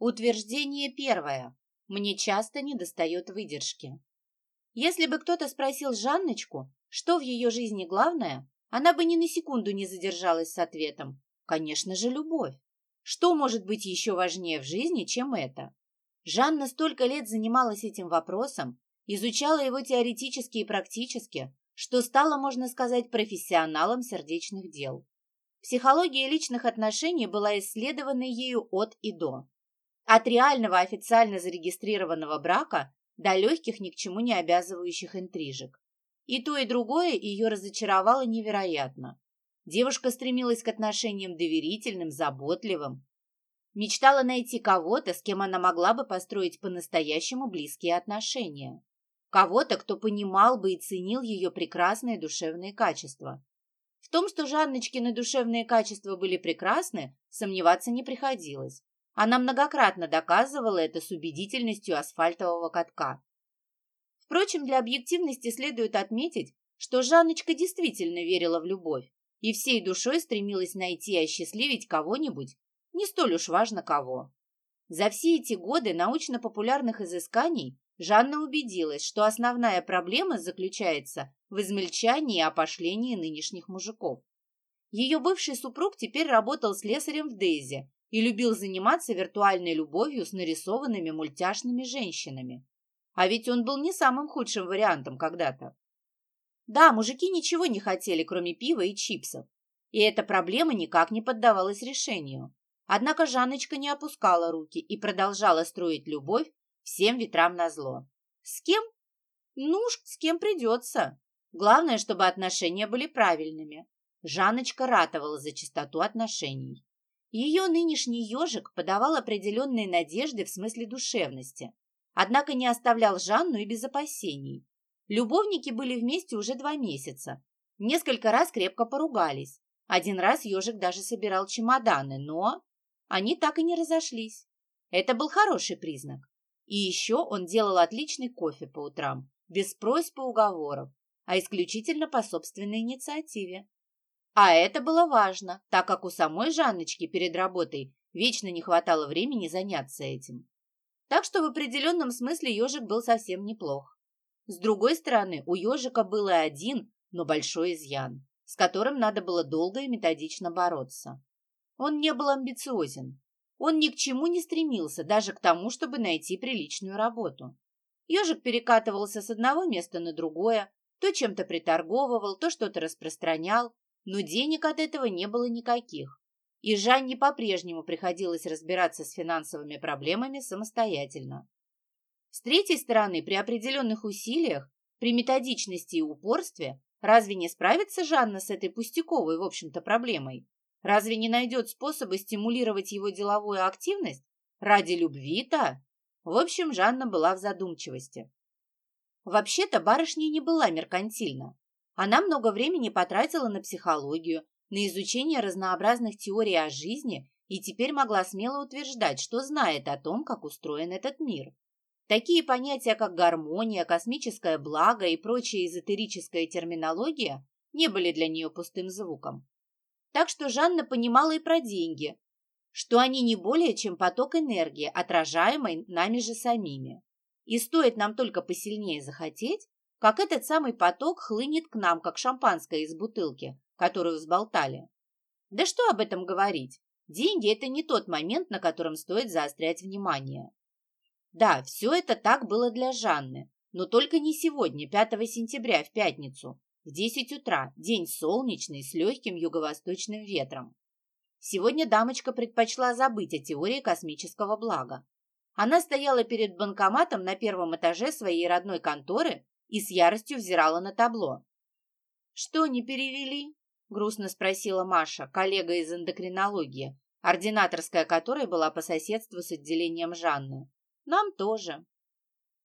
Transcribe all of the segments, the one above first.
Утверждение первое. Мне часто недостает выдержки. Если бы кто-то спросил Жанночку, что в ее жизни главное, она бы ни на секунду не задержалась с ответом. Конечно же, любовь. Что может быть еще важнее в жизни, чем это? Жанна столько лет занималась этим вопросом, изучала его теоретически и практически, что стала, можно сказать, профессионалом сердечных дел. Психология личных отношений была исследована ею от и до. От реального официально зарегистрированного брака до легких ни к чему не обязывающих интрижек. И то, и другое ее разочаровало невероятно. Девушка стремилась к отношениям доверительным, заботливым. Мечтала найти кого-то, с кем она могла бы построить по-настоящему близкие отношения. Кого-то, кто понимал бы и ценил ее прекрасные душевные качества. В том, что Жанночкины душевные качества были прекрасны, сомневаться не приходилось. Она многократно доказывала это с убедительностью асфальтового катка. Впрочем, для объективности следует отметить, что Жанночка действительно верила в любовь и всей душой стремилась найти и осчастливить кого-нибудь, не столь уж важно кого. За все эти годы научно-популярных изысканий Жанна убедилась, что основная проблема заключается в измельчании и опошлении нынешних мужиков. Ее бывший супруг теперь работал слесарем в Дейзе и любил заниматься виртуальной любовью с нарисованными мультяшными женщинами. А ведь он был не самым худшим вариантом когда-то. Да, мужики ничего не хотели, кроме пива и чипсов. И эта проблема никак не поддавалась решению. Однако Жанночка не опускала руки и продолжала строить любовь всем ветрам назло. С кем? Ну, с кем придется. Главное, чтобы отношения были правильными. Жанночка ратовала за чистоту отношений. Ее нынешний ежик подавал определенные надежды в смысле душевности, однако не оставлял Жанну и без опасений. Любовники были вместе уже два месяца. Несколько раз крепко поругались. Один раз ежик даже собирал чемоданы, но они так и не разошлись. Это был хороший признак. И еще он делал отличный кофе по утрам, без просьб и уговоров, а исключительно по собственной инициативе. А это было важно, так как у самой Жанночки перед работой вечно не хватало времени заняться этим. Так что в определенном смысле ежик был совсем неплох. С другой стороны, у ежика был и один, но большой изъян, с которым надо было долго и методично бороться. Он не был амбициозен. Он ни к чему не стремился, даже к тому, чтобы найти приличную работу. Ежик перекатывался с одного места на другое, то чем-то приторговывал, то что-то распространял, но денег от этого не было никаких. И Жанне по-прежнему приходилось разбираться с финансовыми проблемами самостоятельно. С третьей стороны, при определенных усилиях, при методичности и упорстве, разве не справится Жанна с этой пустяковой, в общем-то, проблемой? Разве не найдет способы стимулировать его деловую активность? Ради любви-то? В общем, Жанна была в задумчивости. Вообще-то барышня не была меркантильна. Она много времени потратила на психологию, на изучение разнообразных теорий о жизни и теперь могла смело утверждать, что знает о том, как устроен этот мир. Такие понятия, как гармония, космическое благо и прочая эзотерическая терминология не были для нее пустым звуком. Так что Жанна понимала и про деньги, что они не более чем поток энергии, отражаемой нами же самими. И стоит нам только посильнее захотеть, как этот самый поток хлынет к нам, как шампанское из бутылки, которую взболтали. Да что об этом говорить? Деньги – это не тот момент, на котором стоит заострять внимание. Да, все это так было для Жанны, но только не сегодня, 5 сентября, в пятницу, в 10 утра, день солнечный, с легким юго-восточным ветром. Сегодня дамочка предпочла забыть о теории космического блага. Она стояла перед банкоматом на первом этаже своей родной конторы и с яростью взирала на табло. «Что, не перевели?» – грустно спросила Маша, коллега из эндокринологии, ординаторская которой была по соседству с отделением Жанны. «Нам тоже».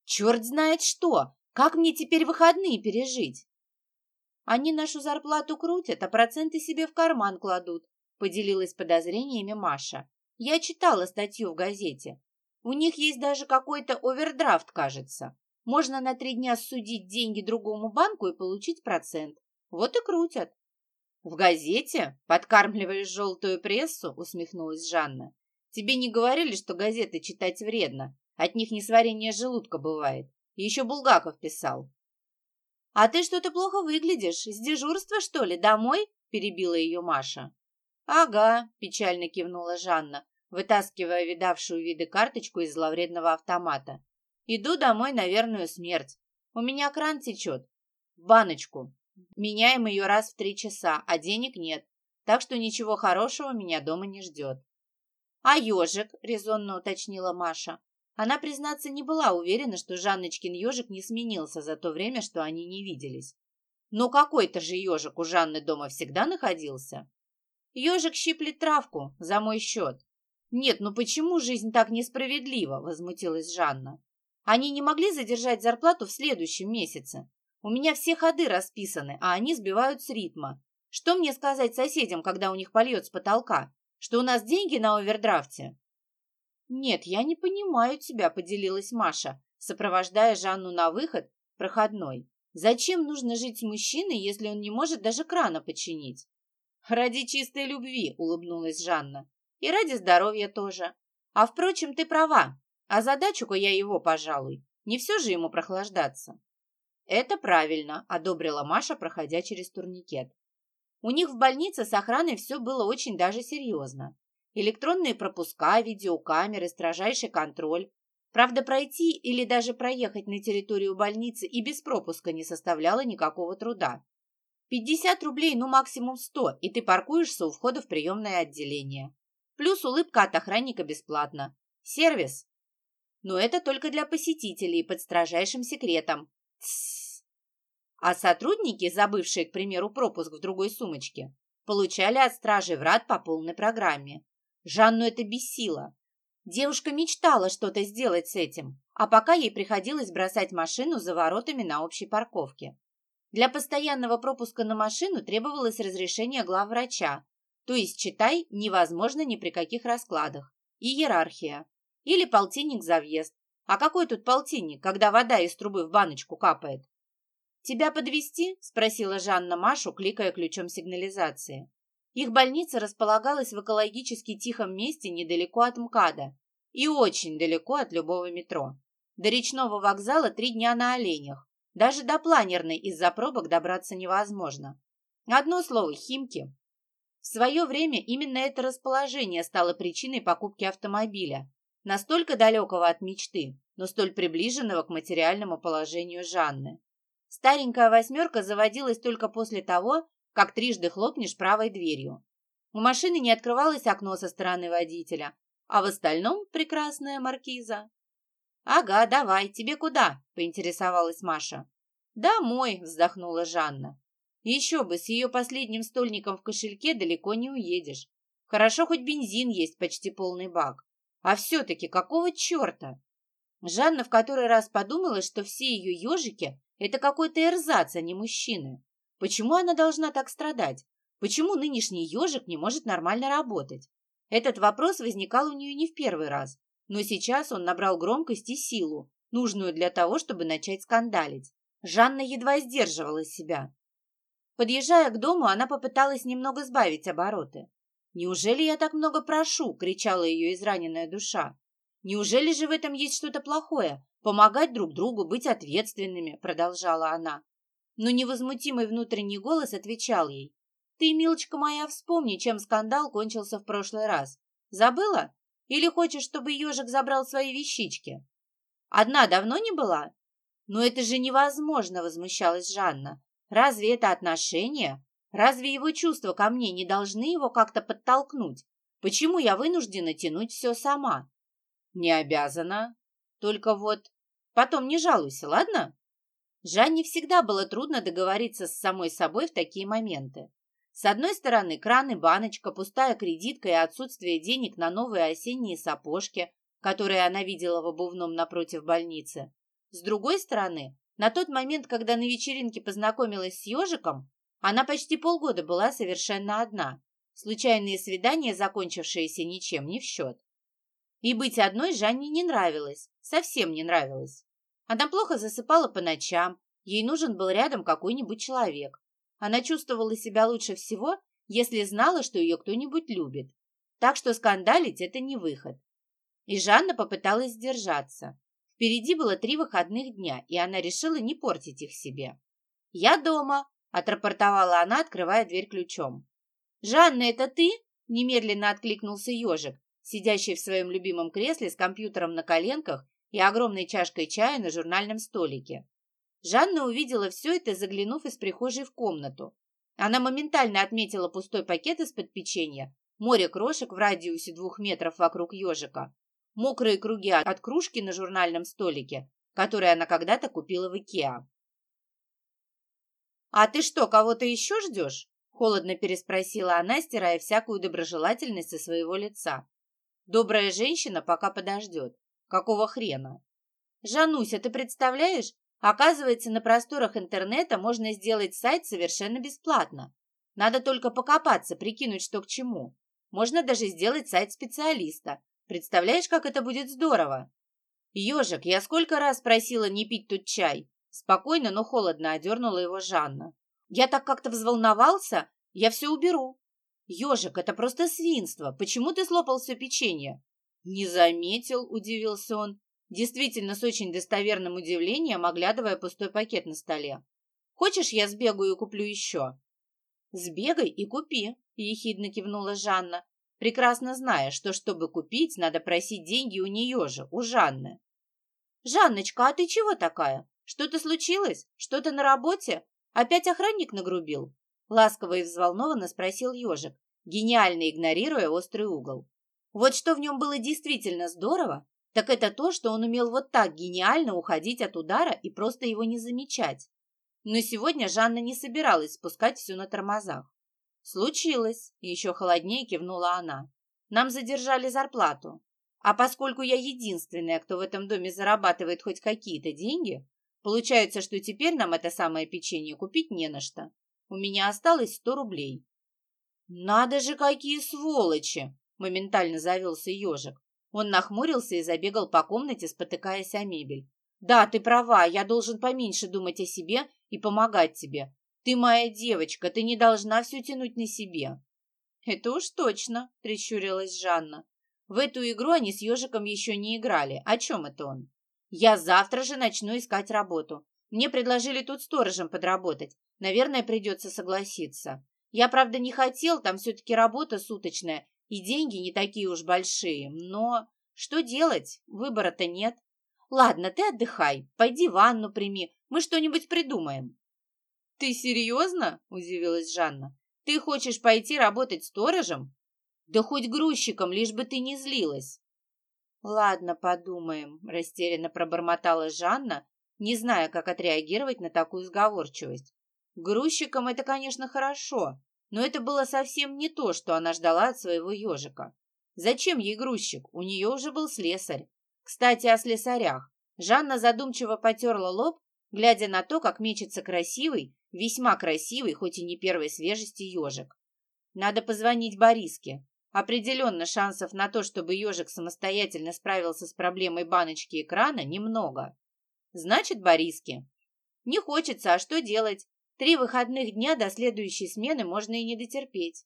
«Черт знает что! Как мне теперь выходные пережить?» «Они нашу зарплату крутят, а проценты себе в карман кладут», – поделилась подозрениями Маша. «Я читала статью в газете. У них есть даже какой-то овердрафт, кажется. Можно на три дня судить деньги другому банку и получить процент. Вот и крутят. В газете подкармливаешь желтую прессу, усмехнулась Жанна. Тебе не говорили, что газеты читать вредно? От них несварение желудка бывает. Еще Булгаков писал. «А ты что-то плохо выглядишь. С дежурства, что ли, домой?» – перебила ее Маша. «Ага», – печально кивнула Жанна, вытаскивая видавшую виды карточку из зловредного автомата. «Иду домой на верную смерть. У меня кран течет. Баночку. Меняем ее раз в три часа, а денег нет. Так что ничего хорошего меня дома не ждет». «А ежик?» – резонно уточнила Маша. Она, признаться, не была уверена, что Жанночкин ежик не сменился за то время, что они не виделись. Но какой-то же ежик у Жанны дома всегда находился. Ежик щиплет травку за мой счет. Нет, ну почему жизнь так несправедлива, возмутилась Жанна. Они не могли задержать зарплату в следующем месяце. У меня все ходы расписаны, а они сбивают с ритма. Что мне сказать соседям, когда у них польет с потолка? Что у нас деньги на овердрафте? «Нет, я не понимаю тебя», — поделилась Маша, сопровождая Жанну на выход, проходной. «Зачем нужно жить с мужчиной, если он не может даже крана починить?» «Ради чистой любви», — улыбнулась Жанна. «И ради здоровья тоже. А, впрочем, ты права. А задачу-ка я его, пожалуй. Не все же ему прохлаждаться». «Это правильно», — одобрила Маша, проходя через турникет. У них в больнице с охраной все было очень даже серьезно электронные пропуска, видеокамеры, строжайший контроль. Правда, пройти или даже проехать на территорию больницы и без пропуска не составляло никакого труда. 50 рублей, ну максимум 100, и ты паркуешься у входа в приемное отделение. Плюс улыбка от охранника бесплатно. Сервис. Но это только для посетителей под строжайшим секретом. А сотрудники, забывшие, к примеру, пропуск в другой сумочке, получали от стражи врат по полной программе. Жанну это бесило. Девушка мечтала что-то сделать с этим, а пока ей приходилось бросать машину за воротами на общей парковке. Для постоянного пропуска на машину требовалось разрешение главврача, то есть, читай, невозможно ни при каких раскладах, и иерархия. Или полтинник за въезд. А какой тут полтинник, когда вода из трубы в баночку капает? «Тебя подвести? спросила Жанна Машу, кликая ключом сигнализации. Их больница располагалась в экологически тихом месте недалеко от МКАДа и очень далеко от любого метро. До речного вокзала три дня на оленях. Даже до планерной из-за пробок добраться невозможно. Одно слово – Химки. В свое время именно это расположение стало причиной покупки автомобиля, настолько далекого от мечты, но столь приближенного к материальному положению Жанны. Старенькая восьмерка заводилась только после того, как трижды хлопнешь правой дверью. У машины не открывалось окно со стороны водителя, а в остальном прекрасная маркиза. «Ага, давай, тебе куда?» – поинтересовалась Маша. «Домой», – вздохнула Жанна. «Еще бы, с ее последним стольником в кошельке далеко не уедешь. Хорошо, хоть бензин есть почти полный бак. А все-таки какого черта?» Жанна в который раз подумала, что все ее ежики – это какой-то эрзац, а не мужчины. Почему она должна так страдать? Почему нынешний ежик не может нормально работать? Этот вопрос возникал у нее не в первый раз, но сейчас он набрал громкость и силу, нужную для того, чтобы начать скандалить. Жанна едва сдерживала себя. Подъезжая к дому, она попыталась немного сбавить обороты. «Неужели я так много прошу?» – кричала ее израненная душа. «Неужели же в этом есть что-то плохое? Помогать друг другу, быть ответственными?» – продолжала она. Но невозмутимый внутренний голос отвечал ей. «Ты, милочка моя, вспомни, чем скандал кончился в прошлый раз. Забыла? Или хочешь, чтобы ежик забрал свои вещички? Одна давно не была? Но это же невозможно, возмущалась Жанна. Разве это отношения? Разве его чувства ко мне не должны его как-то подтолкнуть? Почему я вынуждена тянуть все сама? Не обязана. Только вот... Потом не жалуйся, ладно? Жанне всегда было трудно договориться с самой собой в такие моменты. С одной стороны, кран и баночка, пустая кредитка и отсутствие денег на новые осенние сапожки, которые она видела в обувном напротив больницы. С другой стороны, на тот момент, когда на вечеринке познакомилась с ежиком, она почти полгода была совершенно одна. Случайные свидания, закончившиеся ничем, не в счет. И быть одной Жанне не нравилось, совсем не нравилось. Она плохо засыпала по ночам, ей нужен был рядом какой-нибудь человек. Она чувствовала себя лучше всего, если знала, что ее кто-нибудь любит. Так что скандалить – это не выход. И Жанна попыталась сдержаться. Впереди было три выходных дня, и она решила не портить их себе. «Я дома», – отрапортовала она, открывая дверь ключом. «Жанна, это ты?» – немедленно откликнулся ежик, сидящий в своем любимом кресле с компьютером на коленках и огромной чашкой чая на журнальном столике. Жанна увидела все это, заглянув из прихожей в комнату. Она моментально отметила пустой пакет из-под печенья, море крошек в радиусе двух метров вокруг ежика, мокрые круги от кружки на журнальном столике, которые она когда-то купила в Икеа. «А ты что, кого-то еще ждешь?» Холодно переспросила она, стирая всякую доброжелательность со своего лица. «Добрая женщина пока подождет. Какого хрена?» «Жануся, ты представляешь? Оказывается, на просторах интернета можно сделать сайт совершенно бесплатно. Надо только покопаться, прикинуть, что к чему. Можно даже сделать сайт специалиста. Представляешь, как это будет здорово? Ежик, я сколько раз просила не пить тут чай. Спокойно, но холодно одернула его Жанна. Я так как-то взволновался, я все уберу. Ежик, это просто свинство. Почему ты слопал все печенье? Не заметил, удивился он действительно с очень достоверным удивлением оглядывая пустой пакет на столе. «Хочешь, я сбегаю и куплю еще?» «Сбегай и купи», — ехидно кивнула Жанна, прекрасно зная, что, чтобы купить, надо просить деньги у нее же, у Жанны. «Жанночка, а ты чего такая? Что-то случилось? Что-то на работе? Опять охранник нагрубил?» Ласково и взволнованно спросил ежик, гениально игнорируя острый угол. Вот что в нем было действительно здорово, так это то, что он умел вот так гениально уходить от удара и просто его не замечать. Но сегодня Жанна не собиралась спускать все на тормозах. «Случилось», — еще холоднее кивнула она. «Нам задержали зарплату. А поскольку я единственная, кто в этом доме зарабатывает хоть какие-то деньги, получается, что теперь нам это самое печенье купить не на что. У меня осталось сто рублей». «Надо же, какие сволочи!» — моментально завелся ежик. Он нахмурился и забегал по комнате, спотыкаясь о мебель. «Да, ты права, я должен поменьше думать о себе и помогать тебе. Ты моя девочка, ты не должна все тянуть на себе». «Это уж точно», — прищурилась Жанна. «В эту игру они с ежиком еще не играли. О чем это он?» «Я завтра же начну искать работу. Мне предложили тут сторожем подработать. Наверное, придется согласиться. Я, правда, не хотел, там все-таки работа суточная, и деньги не такие уж большие, но что делать? Выбора-то нет. Ладно, ты отдыхай, пойди ванну прими, мы что-нибудь придумаем. Ты серьезно? Удивилась Жанна. Ты хочешь пойти работать сторожем? Да хоть грузчиком, лишь бы ты не злилась. Ладно, подумаем, растерянно пробормотала Жанна, не зная, как отреагировать на такую сговорчивость. Грузчиком это, конечно, хорошо, но это было совсем не то, что она ждала от своего ежика. Зачем ей грузчик? У нее уже был слесарь. Кстати, о слесарях. Жанна задумчиво потерла лоб, глядя на то, как мечется красивый, весьма красивый, хоть и не первой свежести ежик. Надо позвонить Бориске. Определенно шансов на то, чтобы ежик самостоятельно справился с проблемой баночки экрана, немного. Значит, Бориске. Не хочется, а что делать? Три выходных дня до следующей смены можно и не дотерпеть.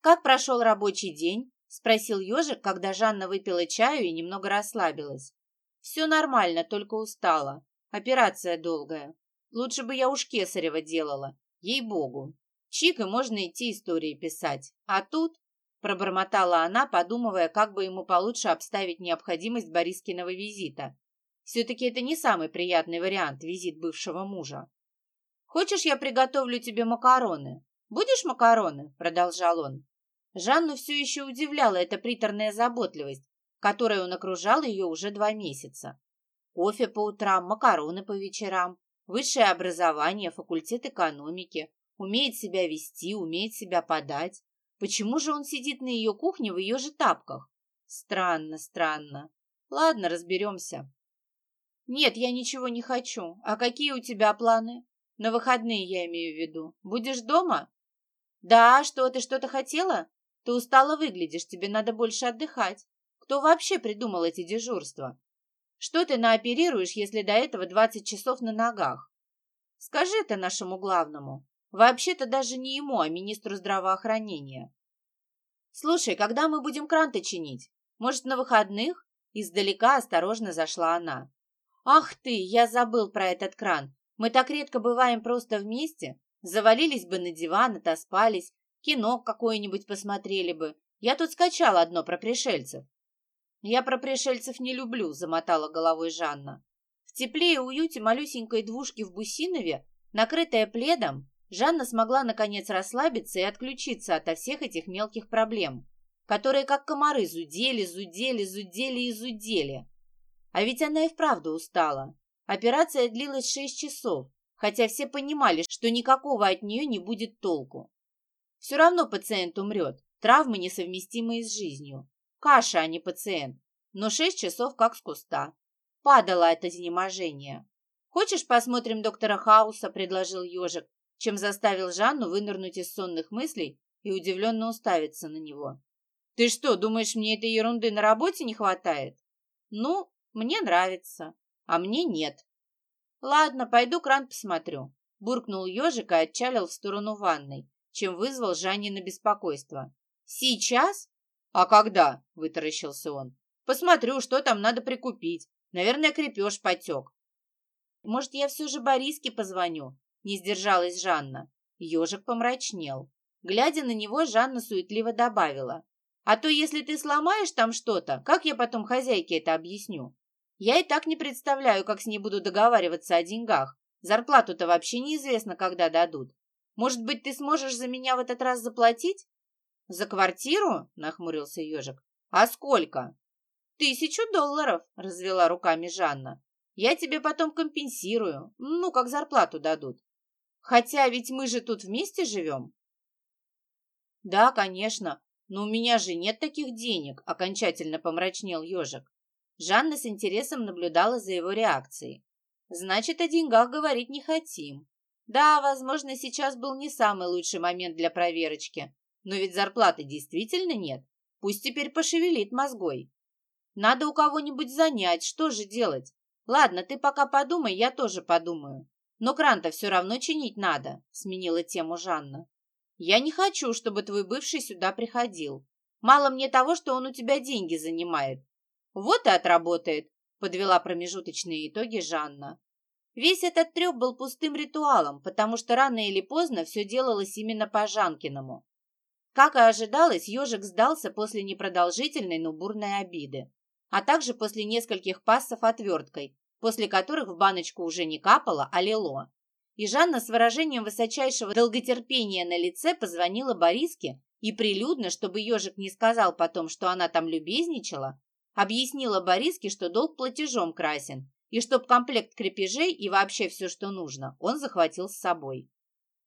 «Как прошел рабочий день?» – спросил ежик, когда Жанна выпила чаю и немного расслабилась. «Все нормально, только устала. Операция долгая. Лучше бы я уж Кесарева делала. Ей-богу. Чик, и можно идти истории писать. А тут...» – пробормотала она, подумывая, как бы ему получше обставить необходимость Борискиного визита. Все-таки это не самый приятный вариант – визит бывшего мужа. Хочешь, я приготовлю тебе макароны? Будешь макароны?» – продолжал он. Жанну все еще удивляла эта приторная заботливость, которой он окружал ее уже два месяца. Кофе по утрам, макароны по вечерам, высшее образование, факультет экономики, умеет себя вести, умеет себя подать. Почему же он сидит на ее кухне в ее же тапках? Странно, странно. Ладно, разберемся. Нет, я ничего не хочу. А какие у тебя планы? На выходные я имею в виду. Будешь дома? Да, что, ты что-то хотела? Ты устало выглядишь, тебе надо больше отдыхать. Кто вообще придумал эти дежурства? Что ты наоперируешь, если до этого 20 часов на ногах? Скажи это нашему главному. Вообще-то даже не ему, а министру здравоохранения. «Слушай, когда мы будем кранты чинить? Может, на выходных?» Издалека осторожно зашла она. «Ах ты, я забыл про этот кран. Мы так редко бываем просто вместе. Завалились бы на диван, отоспались, кино какое-нибудь посмотрели бы. Я тут скачала одно про пришельцев». «Я про пришельцев не люблю», — замотала головой Жанна. В тепле и уюте малюсенькой двушки в Бусинове, накрытая пледом, Жанна смогла наконец расслабиться и отключиться ото всех этих мелких проблем, которые как комары зудели, зудели, зудели и зудели. А ведь она и вправду устала. Операция длилась шесть часов, хотя все понимали, что никакого от нее не будет толку. Все равно пациент умрет, травмы несовместимые с жизнью. Каша, а не пациент, но шесть часов как с куста. Падало от изнеможения. «Хочешь, посмотрим доктора Хауса?» – предложил ежик, чем заставил Жанну вынырнуть из сонных мыслей и удивленно уставиться на него. «Ты что, думаешь, мне этой ерунды на работе не хватает?» «Ну, мне нравится, а мне нет». «Ладно, пойду кран посмотрю», – буркнул ежик и отчалил в сторону ванной, чем вызвал Жанне на беспокойство. «Сейчас?» «А когда?» – вытаращился он. «Посмотрю, что там надо прикупить. Наверное, крепеж потек». «Может, я все же Бориске позвоню?» Не сдержалась Жанна. Ежик помрачнел. Глядя на него, Жанна суетливо добавила. «А то, если ты сломаешь там что-то, как я потом хозяйке это объясню? Я и так не представляю, как с ней буду договариваться о деньгах. Зарплату-то вообще неизвестно, когда дадут. Может быть, ты сможешь за меня в этот раз заплатить?» «За квартиру?» – нахмурился ежик. «А сколько?» «Тысячу долларов», – развела руками Жанна. «Я тебе потом компенсирую, ну, как зарплату дадут. Хотя ведь мы же тут вместе живем. Да, конечно, но у меня же нет таких денег, окончательно помрачнел ежик. Жанна с интересом наблюдала за его реакцией. Значит, о деньгах говорить не хотим. Да, возможно, сейчас был не самый лучший момент для проверочки, но ведь зарплаты действительно нет. Пусть теперь пошевелит мозгой. Надо у кого-нибудь занять, что же делать? Ладно, ты пока подумай, я тоже подумаю. Но кран-то все равно чинить надо, сменила тему Жанна. Я не хочу, чтобы твой бывший сюда приходил. Мало мне того, что он у тебя деньги занимает. Вот и отработает, подвела промежуточные итоги Жанна. Весь этот треп был пустым ритуалом, потому что рано или поздно все делалось именно по Жанкиному. Как и ожидалось, ежик сдался после непродолжительной, но бурной обиды, а также после нескольких пассов отверткой, после которых в баночку уже не капало, а лило. И Жанна с выражением высочайшего долготерпения на лице позвонила Бориске и прилюдно, чтобы ежик не сказал потом, что она там любезничала, объяснила Бориске, что долг платежом красен, и чтоб комплект крепежей и вообще все, что нужно, он захватил с собой.